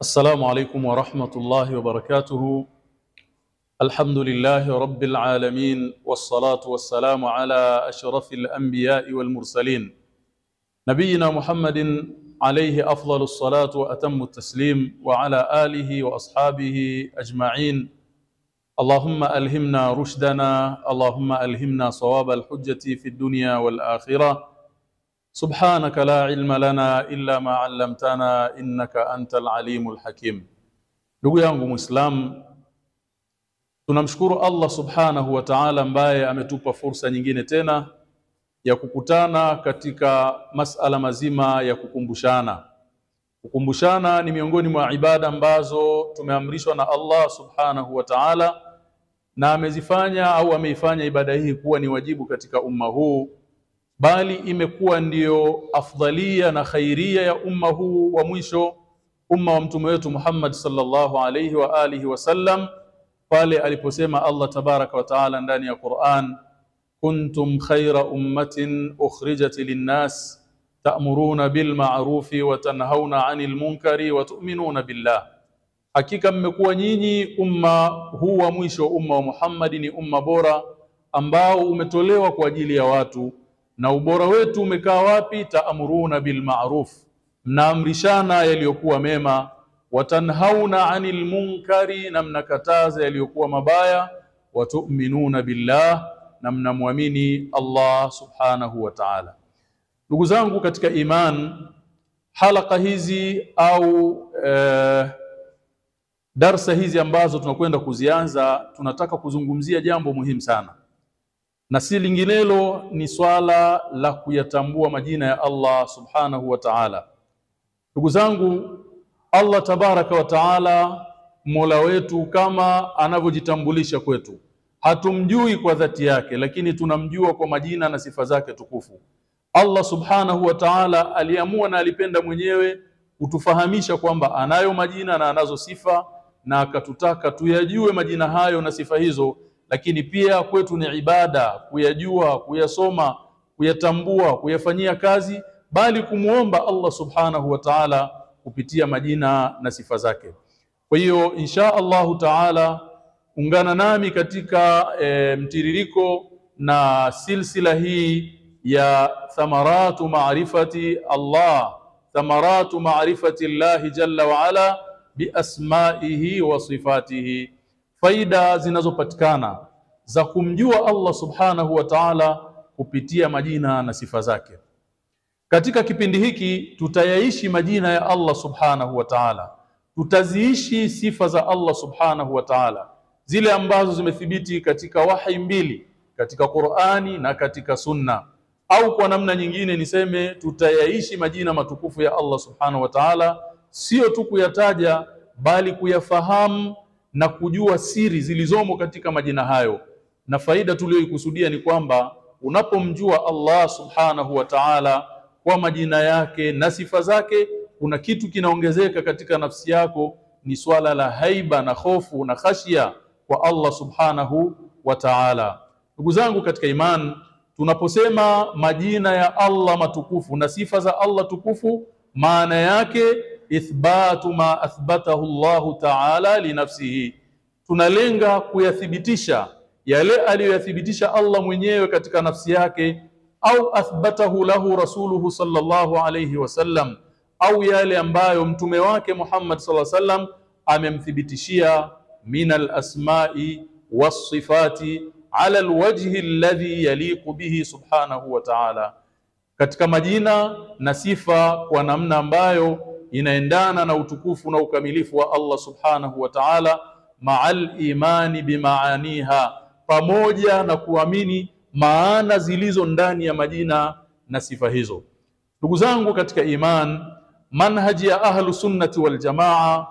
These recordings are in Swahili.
السلام عليكم ورحمة الله وبركاته. الحمد لله رب العالمين والصلاة والسلام على أشرف الأنبياء والمرسلين. نبينا محمد عليه أفضل الصلاة وأتم التسليم وعلى آله وأصحابه أجمعين. اللهم ألهمنا رشدنا اللهم ألهمنا صواب الحجة في الدنيا والآخرة. سبحانك لا علم لنا إلا ما علمتنا إنك أنت العليم الحكيم ndugu yangu Muislamu tunamshukuru Allah subhanahu wa ta'ala ambaye ametupa fursa nyingine tena ya kukutana katika masala mazima ya kukumbushana kukumbushana ni miongoni mwa ibada ambazo tumeamrishwa na Allah subhanahu wa ta'ala na amezifanya au ameifanya ibada hii kuwa ni wajibu katika umma huu bali imekuwa ndiyo afdhalia na khairia ya umma huu wa mwisho umma wa mtume wetu Muhammad sallallahu alayhi wa alihi wasallam pale aliposema Allah tabaraka wa taala ndani ya Qur'an kuntum khaira ummatin ukhrijat linnas ta'muruna bil ma'rufi wa tanhauna 'anil munkari wa tu'minuna billah. Hakika mmekuwa nyinyi umma huu wa mwisho umma wa Muhammad ni umma bora ambao umetolewa kwa ajili ya watu na ubora wetu umekaa wapi? Taamuruna bil ma'ruf. Mnaamrishana yaliyokuwa mema. Watanhauna anil munkari na mnakataza yaliyokuwa mabaya. Watu'minuna billah na mnamwamini Allah subhanahu wa ta'ala. Ndugu zangu katika iman halaka hizi au eh, darsa hizi ambazo tunakwenda kuzianza tunataka kuzungumzia jambo muhimu sana na si linginelo ni swala la kuyatambua majina ya Allah subhanahu wa ta'ala. Ndugu zangu Allah tabaraka wa ta'ala Mola wetu kama anavyojitambulisha kwetu. Hatumjui kwa dhati yake lakini tunamjua kwa majina na sifa zake tukufu. Allah subhanahu wa ta'ala aliamua na alipenda mwenyewe kutufahamisha kwamba anayo majina na anazo sifa na akatutaka tuyajue majina hayo na sifa hizo lakini pia kwetu ni ibada kuyajua kuyasoma kuyatambua kuyafanyia kazi bali kumwomba Allah subhanahu wa ta'ala kupitia majina na sifa zake. Kwa hiyo insha Allahu ta'ala ungana nami katika e, mtiririko na silsila hii ya thamaratu maarifati Allah thamaratu maarifati Allah jalla wa ala biasmaihi wa sifatihi faida zinazopatikana za kumjua Allah subhanahu wa ta'ala kupitia majina na sifa zake. Katika kipindi hiki tutayaishi majina ya Allah subhanahu wa ta'ala. Tutaziishi sifa za Allah subhanahu wa ta'ala. Zile ambazo zimethibiti katika wahi mbili katika Qur'ani na katika Sunna. Au kwa namna nyingine niseme tutayaishi majina matukufu ya Allah subhanahu wa ta'ala. Sio tu kuyataja bali kuyafahamu na kujua siri zilizomo katika majina hayo. Na faida tuliyoikusudia ni kwamba unapomjua Allah subhanahu wa ta'ala kwa majina yake na sifa zake kuna kitu kinaongezeka katika nafsi yako ni swala la haiba na hofu na khashia kwa Allah subhanahu wa ta'ala. Ndugu zangu katika iman tunaposema majina ya Allah matukufu na sifa za Allah tukufu maana yake ithbatu ma athbatahu Allahu ta'ala linafsihi, tunalenga kuyathibitisha yale aliyoyathibitisha Allah mwenyewe katika nafsi yake au athbatahu lahu rasuluhu sallallahu alayhi wasallam au yale ambayo mtume wake Muhammad sallallahu alayhi wasallam amemthibitishia min alasma'i wasifati ala alwajhi alladhi yaliqu bihi subhanahu wa ta'ala. Katika majina na sifa kwa namna ambayo inaendana na utukufu na ukamilifu wa Allah subhanahu wa ta'ala ma'al imani bimaaniha pamoja na kuamini maana zilizo ndani ya majina na sifa hizo. Ndugu zangu katika iman manhaji ya ahlu sunnati wal jamaa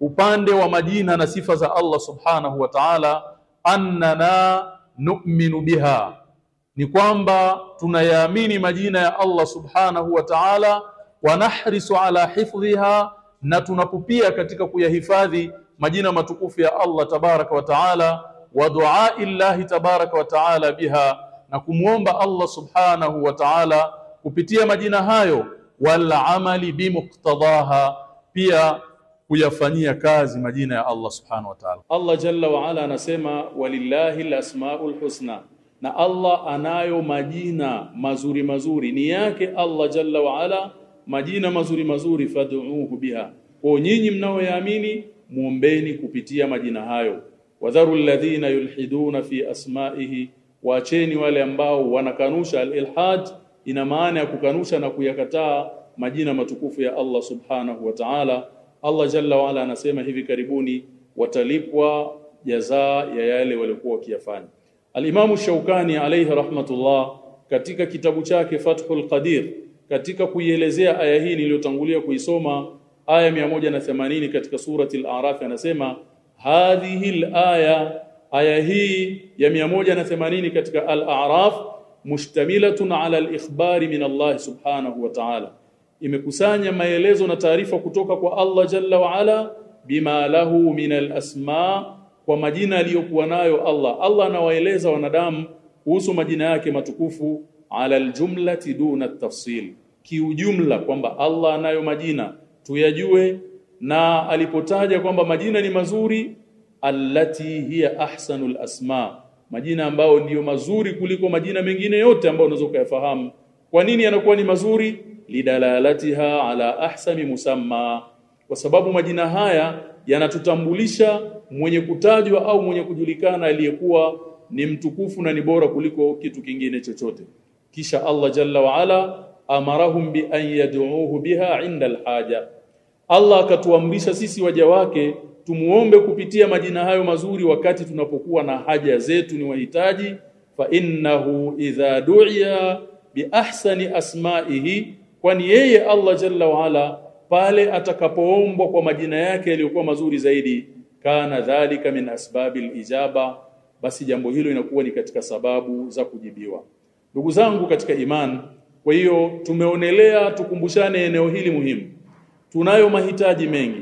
upande wa majina na sifa za Allah subhanahu wa ta'ala annana nu'minu biha ni kwamba tunayaamini majina ya Allah subhanahu wa ta'ala wa nahrisu ala hifdhiha na tunapupia katika kuyahifadhi majina matukufu ya Allah tabaraka wa taala wa duai llahi tabaraka wa taala biha na kumwomba Allah subhanahu wa taala kupitia majina hayo wal amali bimuktadaha, pia kuyafanyia kazi majina ya Allah subhanahu wa ta'ala. Allah jalla wa ala anasema walillahi alasmaul husna, na Allah anayo majina mazuri mazuri, ni yake Allah jalla wa ala majina mazuri mazuri, fad'uhu biha. Kwa nyinyi mnaoyaamini muombeni kupitia majina hayo. Wadharu alladhina yulhiduna fi asma'ihi, waacheni wale ambao wanakanusha alilhad ina maana ya kukanusha na kuyakataa majina matukufu ya Allah subhanahu wa ta'ala. Allah jalla waala anasema hivi karibuni watalipwa jazaa ya yale waliokuwa wakiyafanya. Al-Imamu Shaukani alayhi rahmatullah katika kitabu chake Fathul Qadir katika kuielezea aya hii niliyotangulia kuisoma aya 180 katika surati al-A'raf anasema hadhihi al-aya aya hii ya 180 katika al-A'raf mushtamilatun ala al-ikhbari min Allah subhanahu wa ta'ala. Imekusanya maelezo na taarifa kutoka kwa Allah jalla wa ala bima lahu min al-asma kwa majina aliyokuwa nayo Allah. Allah anawaeleza wanadamu kuhusu majina yake matukufu ala aljumlati duna tafsil. Kiujumla kwamba Allah anayo majina tuyajue. Na alipotaja kwamba majina ni mazuri allati hiya ahsanul asma majina ambayo ndiyo mazuri kuliko majina mengine yote ambayo unaweza kuyafahamu. Kwa nini yanakuwa ni mazuri? Lidalalatiha ala ahsani musamma kwa sababu majina haya yanatutambulisha mwenye kutajwa au mwenye kujulikana aliyekuwa ni mtukufu na ni bora kuliko kitu kingine chochote kisha Allah jalla wa ala amarahum bi an yad'uuhu biha inda alhaja Allah akatuamrisha sisi waja wake tumuombe kupitia majina hayo mazuri wakati tunapokuwa na haja zetu ni wahitaji. Fa innahu idha du'iya bi ahsani asma'ihi kwani yeye Allah jalla wa ala pale atakapoombwa kwa majina yake yaliyokuwa mazuri zaidi kana dhalika min asbabil ijaba basi jambo hilo inakuwa ni katika sababu za kujibiwa ndugu zangu katika imani, kwa hiyo tumeonelea tukumbushane eneo hili muhimu. Tunayo mahitaji mengi.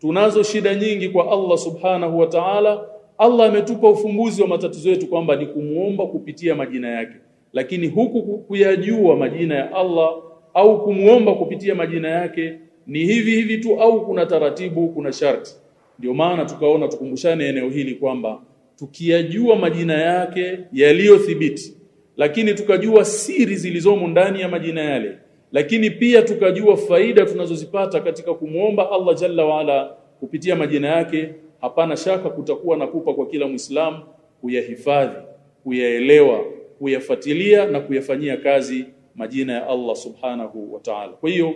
Tunazo shida nyingi kwa Allah subhanahu wa ta'ala. Allah ametupa ufumbuzi wa matatizo yetu kwamba ni kumuomba kupitia majina yake. Lakini huku kuyajua majina ya Allah au kumuomba kupitia majina yake ni hivi hivi tu au kuna taratibu kuna sharti. Ndio maana tukaona tukumbushane eneo hili kwamba tukiyajua majina yake yaliyothibiti lakini tukajua siri zilizomo ndani ya majina yale. Lakini pia tukajua faida tunazozipata katika kumuomba Allah jalla waala kupitia majina yake hapana shaka kutakuwa na kupa kwa kila Muislamu kuyahifadhi kuyaelewa kuyafuatilia na kuyafanyia kazi majina ya Allah subhanahu wa ta'ala. Kwa hiyo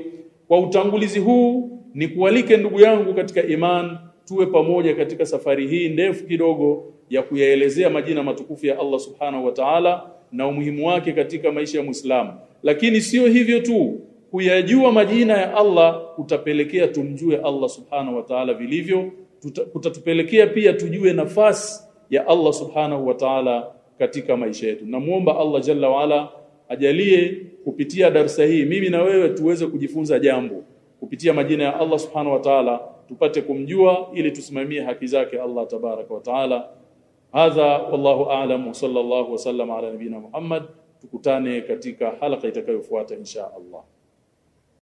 kwa utangulizi huu ni kualike ndugu yangu katika iman tuwe pamoja katika safari hii ndefu kidogo ya kuyaelezea majina matukufu ya Allah subhanahu wa ta'ala na umuhimu wake katika maisha ya Muislamu. Lakini sio hivyo tu kuyajua majina ya Allah kutapelekea tumjue Allah subhanahu wa ta'ala vilivyo kutatupelekea pia tujue nafasi ya Allah subhanahu wa ta'ala katika maisha yetu. Namuomba Allah jalla waala ajalie kupitia darsa hii mimi na wewe tuweze kujifunza jambo. Kupitia majina ya Allah subhanahu wa ta'ala tupate kumjua ili tusimamie haki zake Allah tabaraka wa ta'ala hadha wallahu a'lam wa sallallahu wa sallama ala nabina Muhammad tukutane katika halaka itakayofuata insha Allah